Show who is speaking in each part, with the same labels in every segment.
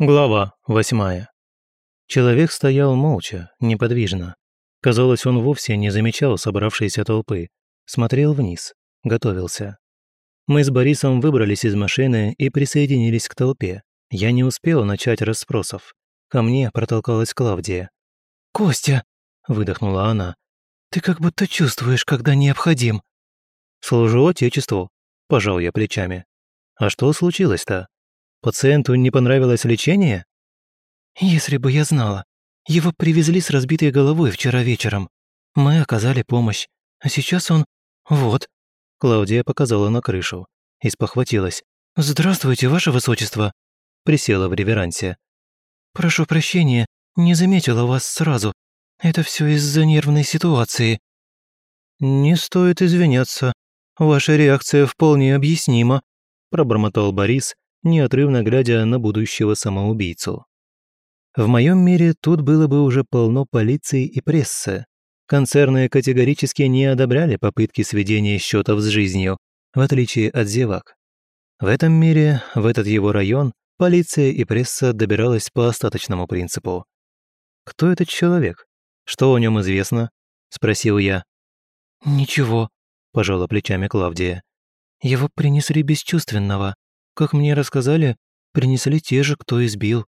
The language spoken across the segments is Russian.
Speaker 1: Глава восьмая. Человек стоял молча, неподвижно. Казалось, он вовсе не замечал собравшейся толпы. Смотрел вниз, готовился. Мы с Борисом выбрались из машины и присоединились к толпе. Я не успела начать расспросов. Ко мне протолкалась Клавдия.
Speaker 2: «Костя!» – выдохнула она. «Ты как будто чувствуешь, когда необходим».
Speaker 1: «Служу Отечеству», – пожал я плечами. «А что случилось-то?» Пациенту не понравилось лечение?
Speaker 2: Если бы я знала. Его привезли с разбитой головой вчера вечером. Мы оказали помощь. А сейчас он... Вот.
Speaker 1: Клаудия показала на крышу. И спохватилась.
Speaker 2: «Здравствуйте, ваше высочество!»
Speaker 1: Присела в реверансе.
Speaker 2: «Прошу прощения, не заметила вас сразу. Это все из-за нервной ситуации».
Speaker 1: «Не стоит извиняться. Ваша реакция вполне объяснима», пробормотал Борис, неотрывно глядя на будущего самоубийцу. В моем мире тут было бы уже полно полиции и прессы. Концерны категорически не одобряли попытки сведения счетов с жизнью, в отличие от зевак. В этом мире, в этот его район, полиция и пресса добиралась по остаточному принципу. «Кто этот человек? Что о нем известно?» – спросил я.
Speaker 2: «Ничего», – пожала плечами Клавдия. «Его принесли бесчувственного. Как мне рассказали, принесли те же, кто избил.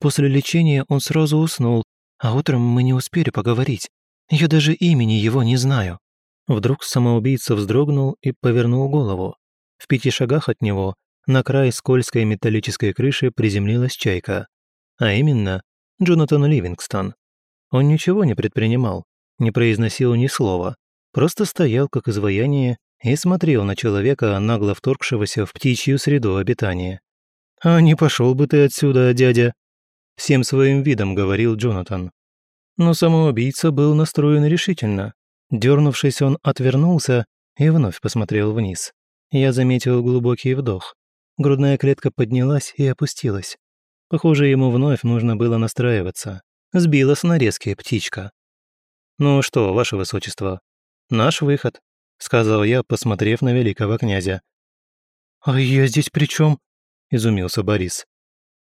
Speaker 2: После лечения он сразу уснул, а утром мы не успели поговорить. Я даже имени его не знаю».
Speaker 1: Вдруг самоубийца вздрогнул и повернул голову. В пяти шагах от него на край скользкой металлической крыши приземлилась чайка. А именно, Джонатан Ливингстон. Он ничего не предпринимал, не произносил ни слова, просто стоял как изваяние и смотрел на человека, нагло вторгшегося в птичью среду обитания. «А не пошел бы ты отсюда, дядя!» Всем своим видом говорил Джонатан. Но самоубийца был настроен решительно. Дернувшись, он отвернулся и вновь посмотрел вниз. Я заметил глубокий вдох. Грудная клетка поднялась и опустилась. Похоже, ему вновь нужно было настраиваться. Сбила с нарезки птичка. «Ну что, ваше высочество, наш выход», — сказал я, посмотрев на великого князя.
Speaker 2: «А я здесь при чем? изумился Борис.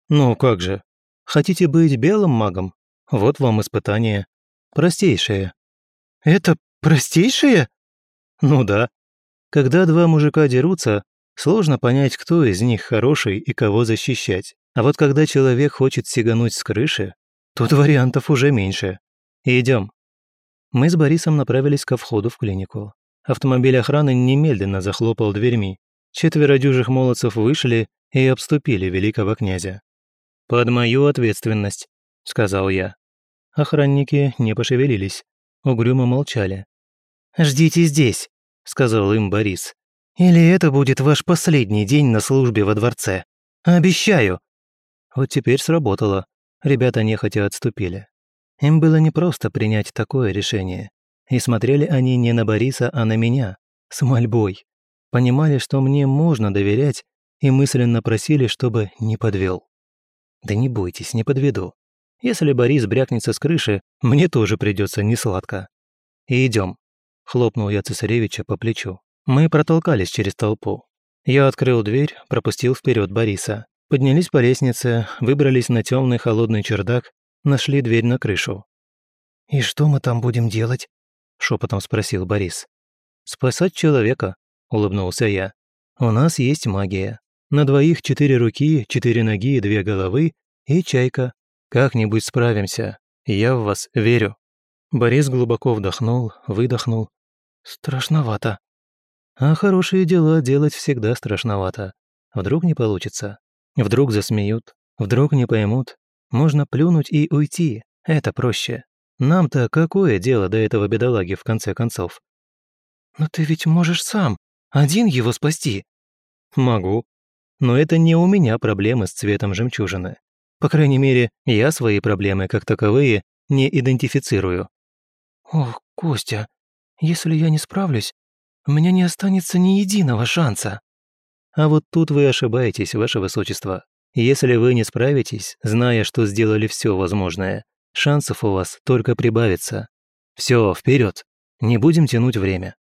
Speaker 1: «Ну как же, хотите быть белым магом? Вот вам испытание. Простейшее».
Speaker 2: «Это простейшее?»
Speaker 1: «Ну да. Когда два мужика дерутся, сложно понять, кто из них хороший и кого защищать. А вот когда человек хочет сигануть с крыши, тут вариантов уже меньше. Идем. Мы с Борисом направились ко входу в клинику. Автомобиль охраны немедленно захлопал дверьми. Четверо дюжих молодцев вышли и обступили великого князя. «Под мою ответственность», — сказал я. Охранники не пошевелились, угрюмо молчали.
Speaker 2: «Ждите здесь», — сказал им Борис. «Или это будет ваш последний день на службе во дворце. Обещаю».
Speaker 1: Вот теперь сработало. Ребята нехотя отступили. Им было непросто принять такое решение. И смотрели они не на Бориса, а на меня, с мольбой. Понимали, что мне можно доверять, и мысленно просили, чтобы не подвел. Да не бойтесь, не подведу. Если Борис брякнется с крыши, мне тоже придется несладко. И идем. Хлопнул я цесаревича по плечу. Мы протолкались через толпу. Я открыл дверь, пропустил вперед Бориса. Поднялись по лестнице, выбрались на темный холодный чердак, нашли дверь на крышу.
Speaker 2: «И что мы там будем делать?» — шепотом спросил Борис.
Speaker 1: «Спасать человека», — улыбнулся я. «У нас есть магия. На двоих четыре руки, четыре ноги, две головы и чайка. Как-нибудь справимся. Я в вас верю». Борис глубоко вдохнул, выдохнул.
Speaker 2: «Страшновато».
Speaker 1: А хорошие дела делать всегда страшновато. Вдруг не получится. Вдруг засмеют. Вдруг не поймут. Можно плюнуть и уйти. Это проще. Нам-то какое дело до этого бедолаги в конце концов?
Speaker 2: Но ты ведь можешь сам, один его спасти.
Speaker 1: Могу. Но это не у меня проблемы с цветом жемчужины. По крайней мере, я свои проблемы как таковые не идентифицирую.
Speaker 2: Ох, Костя, если я не справлюсь, у меня не останется ни единого шанса.
Speaker 1: А вот тут вы ошибаетесь, ваше высочество. Если вы не справитесь, зная, что сделали все возможное, шансов у вас только прибавится. Все, вперед, не будем тянуть время».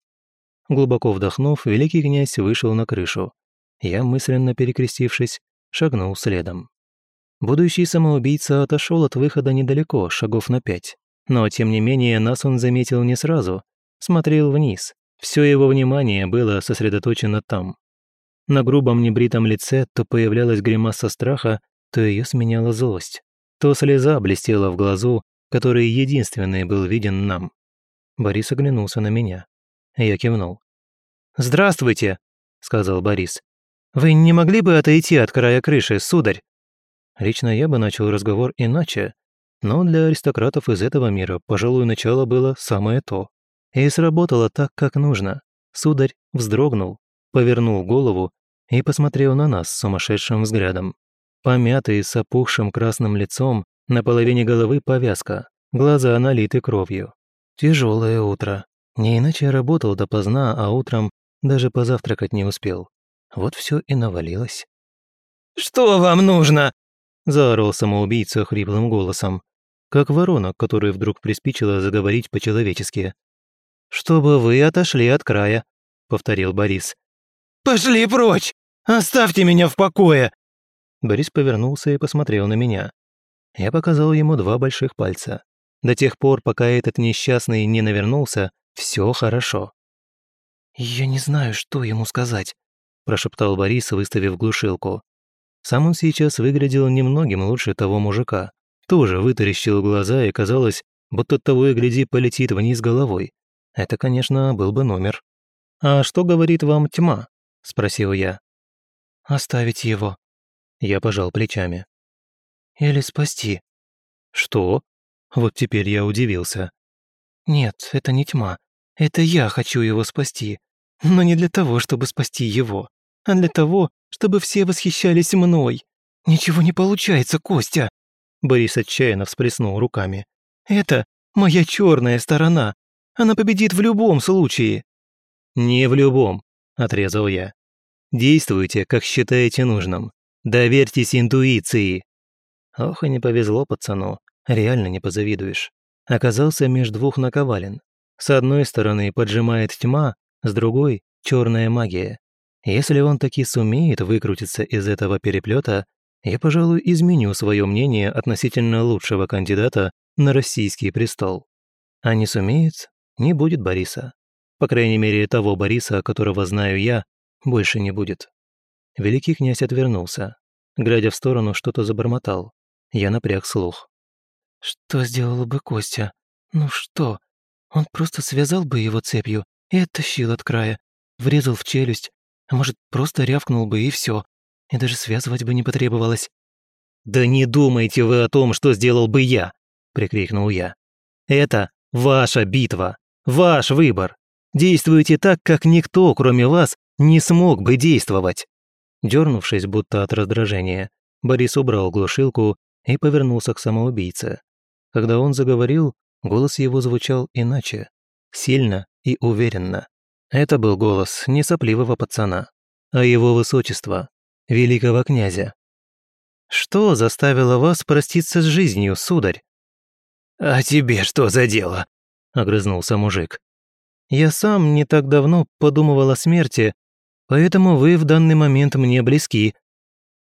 Speaker 1: Глубоко вдохнув, великий князь вышел на крышу. Я, мысленно перекрестившись, шагнул следом. Будущий самоубийца отошел от выхода недалеко, шагов на пять. Но, тем не менее, нас он заметил не сразу. Смотрел вниз. Все его внимание было сосредоточено там. На грубом небритом лице то появлялась гримаса страха, то ее сменяла злость. То слеза блестела в глазу, который единственный был виден нам. Борис оглянулся на меня. Я кивнул. «Здравствуйте», — сказал Борис. «Вы не могли бы отойти от края крыши, сударь?» Лично я бы начал разговор иначе, но для аристократов из этого мира, пожалуй, начало было самое то. И сработало так, как нужно. Сударь вздрогнул, повернул голову и посмотрел на нас сумасшедшим взглядом. Помятый, с опухшим красным лицом, на половине головы повязка, глаза налиты кровью. Тяжелое утро. Не иначе работал допоздна, а утром даже позавтракать не успел. Вот все и навалилось.
Speaker 2: «Что вам нужно?»
Speaker 1: заорал самоубийца хриплым голосом, как ворона, которая вдруг приспичила заговорить по-человечески. «Чтобы вы отошли от края», — повторил Борис.
Speaker 2: «Пошли прочь! Оставьте меня в покое!»
Speaker 1: Борис повернулся и посмотрел на меня. Я показал ему два больших пальца. До тех пор, пока этот несчастный не навернулся, все хорошо.
Speaker 2: «Я не знаю, что ему сказать», – прошептал
Speaker 1: Борис, выставив глушилку. Сам он сейчас выглядел немногим лучше того мужика. Тоже вытаращил глаза и казалось, будто того и гляди полетит вниз головой. Это, конечно, был бы номер. «А что говорит вам тьма?» – спросил я.
Speaker 2: «Оставить его».
Speaker 1: Я пожал плечами.
Speaker 2: «Или спасти».
Speaker 1: «Что?» Вот теперь я удивился.
Speaker 2: «Нет, это не тьма. Это я хочу его спасти. Но не для того, чтобы спасти его, а для того, чтобы все восхищались мной. Ничего не получается, Костя!»
Speaker 1: Борис отчаянно всплеснул руками.
Speaker 2: «Это моя черная сторона. Она победит в любом случае».
Speaker 1: «Не в любом», — отрезал я. «Действуйте, как считаете нужным. Доверьтесь интуиции». Ох, и не повезло пацану. Реально не позавидуешь. Оказался меж двух наковален. С одной стороны поджимает тьма, с другой — черная магия. Если он таки сумеет выкрутиться из этого переплета, я, пожалуй, изменю свое мнение относительно лучшего кандидата на российский престол. А не сумеет, не будет Бориса. По крайней мере, того Бориса, которого знаю я, больше не будет. Великий князь отвернулся. Глядя в сторону, что-то забормотал. Я напряг слух.
Speaker 2: «Что сделал бы Костя? Ну что? Он просто связал бы его цепью и оттащил от края, врезал в челюсть, а может, просто рявкнул бы и все, и даже связывать бы не потребовалось.
Speaker 1: «Да не думайте вы о том, что сделал бы я!» – прикрикнул я. «Это ваша битва, ваш выбор. Действуйте так, как никто, кроме вас, не смог бы действовать». Дернувшись, будто от раздражения, Борис убрал глушилку и повернулся к самоубийце. Когда он заговорил, голос его звучал иначе, сильно и уверенно. Это был голос не сопливого пацана, а его высочества, великого князя. «Что заставило вас проститься с жизнью, сударь?»
Speaker 2: «А тебе что за дело?» – огрызнулся мужик.
Speaker 1: «Я сам не так давно подумывал о смерти, поэтому вы в данный момент мне близки».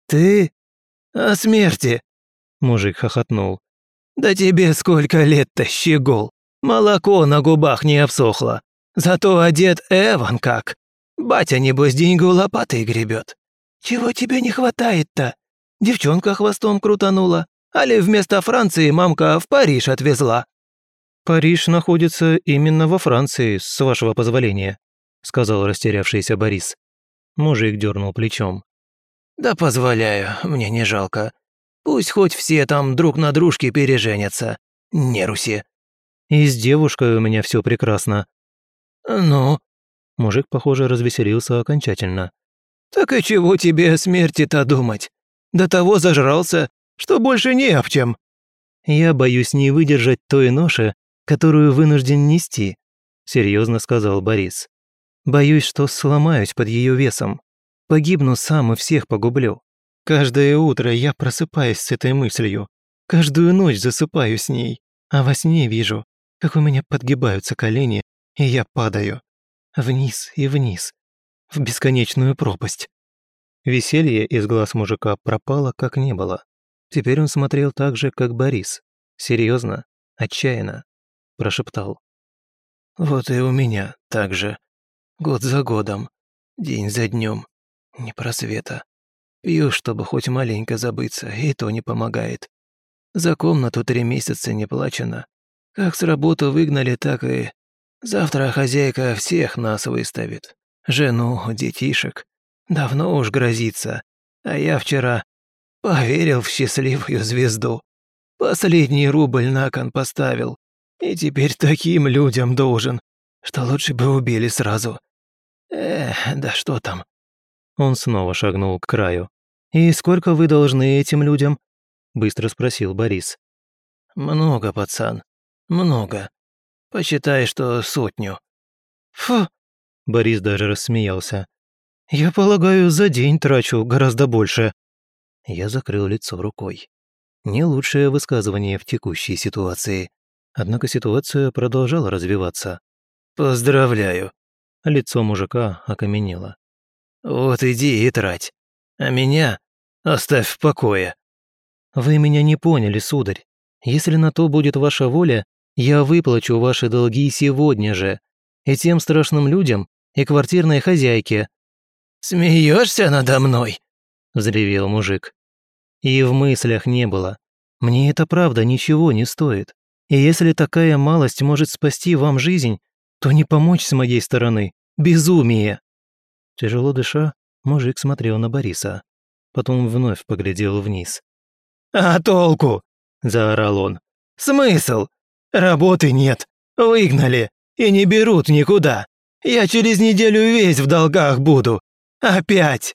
Speaker 2: «Ты? О смерти?» – мужик хохотнул. «Да тебе сколько лет-то, щегол? Молоко на губах не обсохло. Зато одет Эван как. Батя, небось, деньгу лопатой гребет. Чего тебе не хватает-то? Девчонка хвостом крутанула. Али вместо Франции мамка в Париж отвезла?»
Speaker 1: «Париж находится именно во Франции, с вашего позволения», сказал растерявшийся Борис. Мужик дернул плечом.
Speaker 2: «Да позволяю, мне не жалко. Пусть хоть все там друг на дружке переженятся. Не руси».
Speaker 1: «И с девушкой у меня все прекрасно»,
Speaker 2: «Ну?»
Speaker 1: Мужик, похоже, развеселился окончательно.
Speaker 2: «Так и чего тебе о смерти-то думать? До того зажрался, что больше не об чем».
Speaker 1: «Я боюсь не выдержать той ноши, которую вынужден нести», серьезно сказал Борис. «Боюсь, что сломаюсь под ее весом. Погибну сам и всех погублю. Каждое утро я просыпаюсь с этой мыслью. Каждую ночь засыпаю с ней, а во сне вижу, как у меня подгибаются колени, и я падаю. Вниз и вниз. В бесконечную пропасть. Веселье из глаз мужика пропало, как не было. Теперь он смотрел так же, как Борис. Серьезно, отчаянно. Прошептал. «Вот и у меня так же. Год за годом, день за днем. Не просвета. Пью, чтобы хоть маленько забыться, и то не помогает. За комнату три месяца не плачено. Как с работы выгнали, так и... Завтра хозяйка всех нас выставит. Жену, детишек. Давно уж грозится. А я вчера поверил в счастливую звезду. Последний рубль на кон поставил. И теперь таким людям должен, что лучше бы убили сразу. Эх, да что там. Он снова шагнул к краю. «И сколько вы должны этим людям?» Быстро спросил Борис. «Много, пацан. Много. Посчитай, что сотню». «Фу!» Борис даже рассмеялся. «Я полагаю, за день трачу гораздо больше». Я закрыл лицо рукой. Не лучшее высказывание в текущей ситуации. Однако ситуация продолжала развиваться. «Поздравляю!» Лицо мужика окаменело. «Вот иди и трать. А меня оставь в покое». «Вы меня не поняли, сударь. Если на то будет ваша воля, я выплачу ваши долги сегодня же. И тем страшным людям, и квартирной хозяйке». «Смеешься надо мной?» – взревел мужик. И в мыслях не было. Мне это правда ничего не стоит. И если такая малость может спасти вам жизнь, то не помочь с моей стороны. Безумие!» Тяжело дыша, мужик смотрел на Бориса. Потом вновь поглядел вниз. «А толку?» – заорал он. «Смысл? Работы нет. Выгнали. И не берут никуда. Я через неделю весь в долгах буду. Опять!»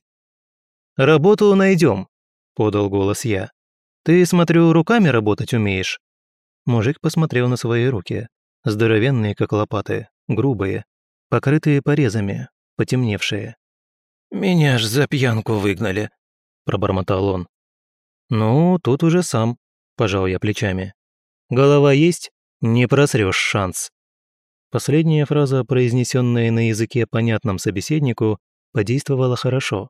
Speaker 1: «Работу найдем», – подал голос я. «Ты, смотрю, руками работать умеешь?» Мужик посмотрел на свои руки. Здоровенные, как лопаты, грубые, покрытые порезами, потемневшие. «Меня ж за пьянку выгнали», – пробормотал он. «Ну, тут уже сам», – пожал я плечами. «Голова есть? Не просрёшь шанс». Последняя фраза, произнесенная на языке понятном собеседнику, подействовала хорошо.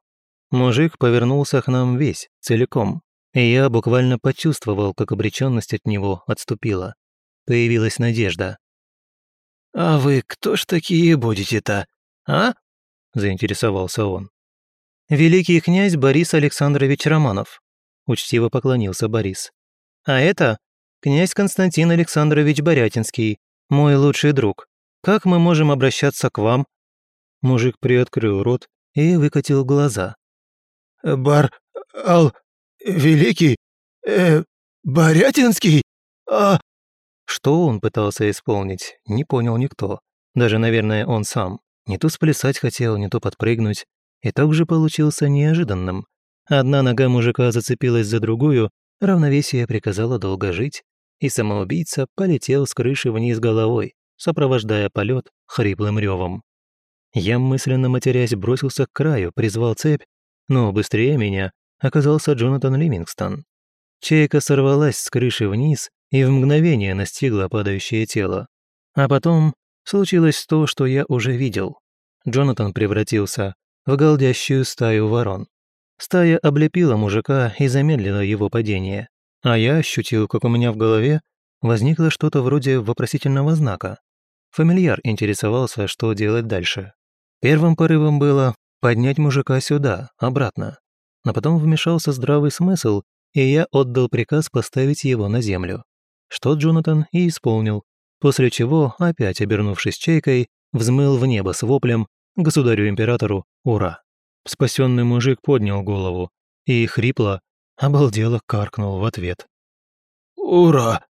Speaker 1: Мужик повернулся к нам весь, целиком, и я буквально почувствовал, как обречённость от него отступила. Появилась надежда. «А вы кто ж такие будете-то, а?» – заинтересовался он. «Великий князь Борис Александрович Романов», – учтиво поклонился Борис. «А это князь Константин Александрович Борятинский, мой лучший друг. Как мы можем обращаться к вам?» Мужик приоткрыл рот и выкатил глаза.
Speaker 3: «Бар... Ал... Великий... Э... Борятинский? А...»
Speaker 1: Что он пытался исполнить, не понял никто. Даже, наверное, он сам. Не то сплясать хотел, не то подпрыгнуть. И так же получился неожиданным. Одна нога мужика зацепилась за другую, равновесие приказало долго жить, и самоубийца полетел с крыши вниз головой, сопровождая полет хриплым ревом. Я мысленно матерясь бросился к краю, призвал цепь, но быстрее меня оказался Джонатан Ливингстон. Чайка сорвалась с крыши вниз и в мгновение настигла падающее тело. А потом случилось то, что я уже видел. Джонатан превратился в голдящую стаю ворон. Стая облепила мужика и замедлила его падение. А я ощутил, как у меня в голове возникло что-то вроде вопросительного знака. Фамильяр интересовался, что делать дальше. Первым порывом было поднять мужика сюда, обратно. Но потом вмешался здравый смысл, и я отдал приказ поставить его на землю что Джонатан и исполнил, после чего, опять обернувшись чайкой, взмыл в небо с воплем «Государю-императору, ура!». Спасенный мужик поднял голову и хрипло, обалдело каркнул в ответ.
Speaker 3: «Ура!».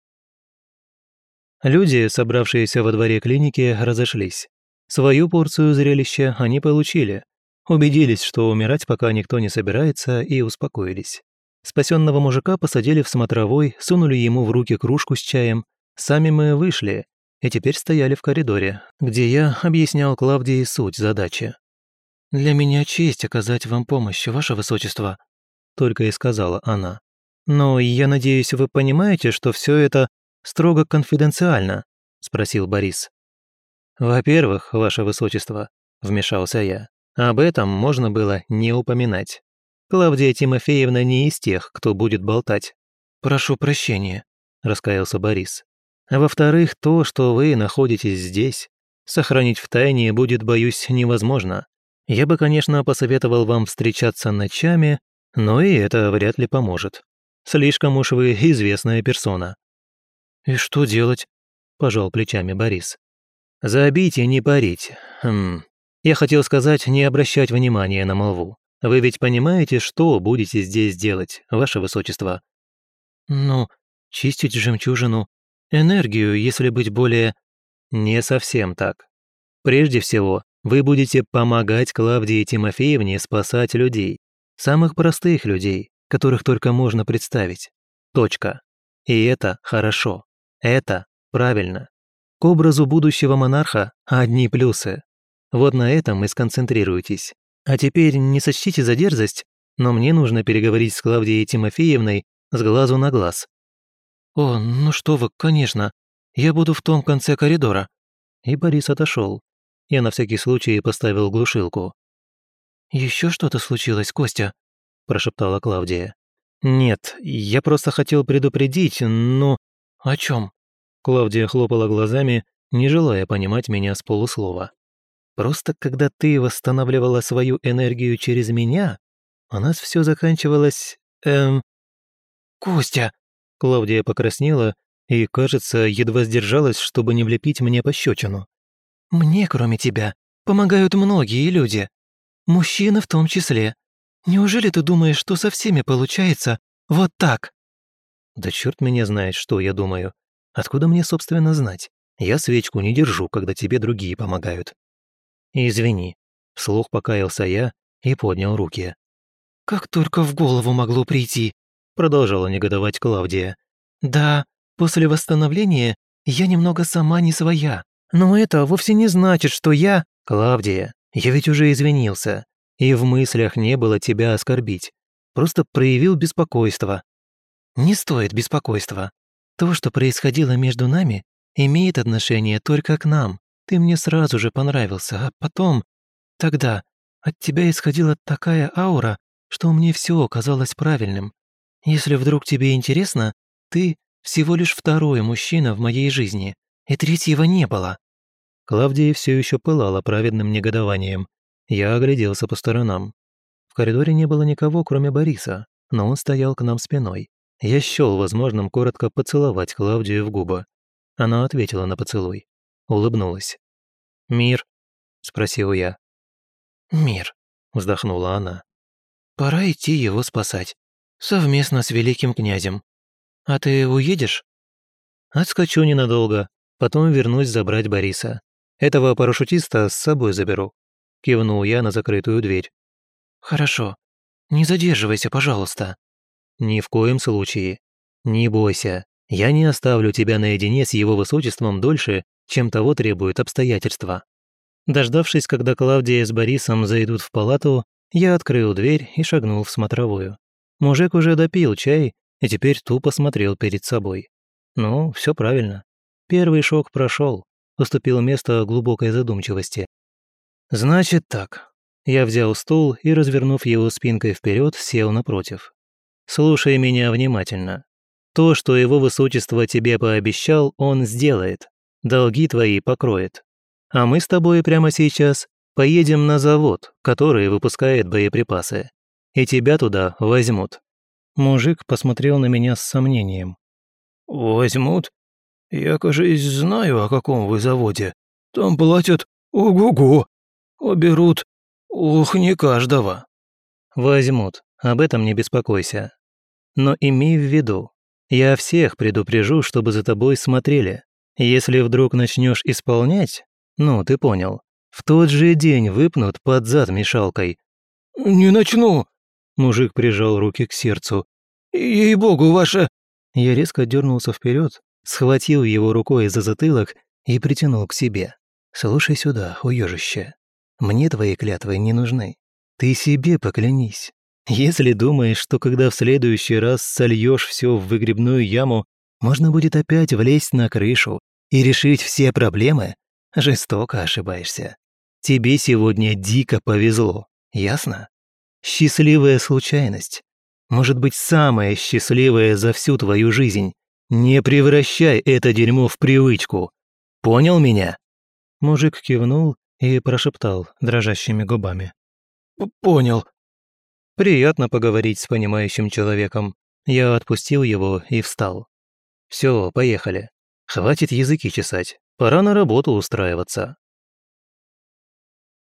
Speaker 1: Люди, собравшиеся во дворе клиники, разошлись. Свою порцию зрелища они получили, убедились, что умирать пока никто не собирается, и успокоились. Спасенного мужика посадили в смотровой, сунули ему в руки кружку с чаем. Сами мы вышли и теперь стояли в коридоре, где я объяснял Клавдии суть задачи. «Для меня честь оказать вам помощь, ваше высочество», — только и сказала она. «Но я надеюсь, вы понимаете, что все это строго конфиденциально?» — спросил Борис. «Во-первых, ваше высочество», — вмешался я, — «об этом можно было не упоминать. Клавдия Тимофеевна не из тех, кто будет болтать,
Speaker 2: прошу прощения», – раскаялся Борис. «А во-вторых, то, что вы находитесь здесь, сохранить в тайне будет, боюсь, невозможно. Я бы, конечно, посоветовал вам встречаться ночами, но и это вряд ли поможет. Слишком уж вы известная персона». «И что делать?» – пожал плечами Борис. «Забить и не парить. Хм. Я хотел сказать, не обращать внимания на молву. Вы ведь понимаете, что будете здесь делать, ваше высочество?» «Ну, чистить жемчужину, энергию, если быть более...» «Не совсем так. Прежде всего, вы будете помогать Клавдии Тимофеевне спасать людей. Самых простых людей, которых только можно представить. Точка. И это хорошо. Это правильно. К образу будущего монарха одни плюсы. Вот на этом и сконцентрируйтесь. А теперь не сочтите за дерзость, но мне нужно переговорить с Клавдией Тимофеевной с глазу на глаз». «О, ну что вы, конечно. Я буду в том конце коридора». И Борис отошел. Я на всякий случай поставил глушилку. Еще что-то случилось, Костя?» – прошептала Клавдия. «Нет, я просто хотел предупредить, но...» «О чем? Клавдия хлопала глазами, не желая понимать меня с полуслова. Просто когда ты восстанавливала свою энергию через меня, у нас все заканчивалось... Эм... «Костя!» Клавдия покраснела и, кажется, едва сдержалась, чтобы не влепить мне пощечину. «Мне, кроме тебя, помогают многие люди. Мужчины в том числе. Неужели ты думаешь, что со всеми получается вот так?» «Да черт меня знает, что я думаю. Откуда мне, собственно, знать? Я свечку не держу, когда тебе другие помогают. «Извини», — вслух покаялся я и поднял руки. «Как только в голову могло прийти», — продолжала негодовать Клавдия. «Да, после восстановления я немного сама не своя, но это вовсе не значит, что я...» «Клавдия, я ведь уже извинился, и в мыслях не было тебя оскорбить. Просто проявил беспокойство». «Не стоит беспокойства. То, что происходило между нами, имеет отношение только к нам. Ты мне сразу же понравился, а потом... Тогда от тебя исходила такая аура, что мне все казалось правильным. Если вдруг тебе интересно, ты всего лишь второй мужчина в моей жизни, и третьего не было». Клавдия все еще пылала праведным негодованием. Я огляделся по сторонам. В коридоре не было никого, кроме Бориса, но он стоял к нам спиной. Я счел возможным коротко поцеловать Клавдию в губы. Она ответила на поцелуй улыбнулась. «Мир?» – спросил я. «Мир», – вздохнула она. «Пора идти его спасать. Совместно с великим князем. А ты уедешь?» «Отскочу ненадолго, потом вернусь забрать Бориса. Этого парашютиста с собой заберу», – кивнул я на закрытую дверь. «Хорошо. Не задерживайся, пожалуйста». «Ни в коем случае. Не бойся. Я не оставлю тебя наедине с его высочеством дольше, чем того требуют обстоятельства. Дождавшись, когда Клавдия с Борисом зайдут в палату, я открыл дверь и шагнул в смотровую. Мужик уже допил чай и теперь тупо смотрел перед собой. Ну, все правильно. Первый шок прошел, уступил место глубокой задумчивости. Значит так. Я взял стул и, развернув его спинкой вперед, сел напротив. Слушай меня внимательно. То, что его высочество тебе пообещал, он сделает долги твои покроет. А мы с тобой прямо сейчас поедем на завод, который выпускает боеприпасы. И тебя туда возьмут». Мужик посмотрел на меня с сомнением.
Speaker 3: «Возьмут? Я, кажется, знаю, о каком вы заводе. Там платят ого-го, уберут, ух, не каждого».
Speaker 2: «Возьмут, об этом не беспокойся. Но имей в виду, я всех предупрежу, чтобы за тобой смотрели. Если вдруг начнешь исполнять, ну, ты понял, в тот же день выпнут под зад мешалкой».
Speaker 3: «Не начну!»
Speaker 2: Мужик прижал руки к сердцу.
Speaker 3: «Ей-богу, ваша...»
Speaker 2: Я резко дернулся вперед, схватил его рукой за затылок и притянул к себе. «Слушай сюда, уёжище. Мне твои клятвы не нужны. Ты себе поклянись. Если думаешь, что когда в следующий раз сольешь все в выгребную яму, можно будет опять влезть на крышу и решить все проблемы, жестоко ошибаешься. Тебе сегодня дико повезло, ясно? Счастливая случайность.
Speaker 1: Может быть, самое счастливое за всю твою жизнь. Не превращай это дерьмо в привычку. Понял меня?»
Speaker 2: Мужик кивнул и прошептал дрожащими губами.
Speaker 3: «Понял».
Speaker 1: Приятно поговорить с понимающим человеком. Я отпустил его и встал. «Все, поехали. Хватит языки чесать. Пора на работу устраиваться».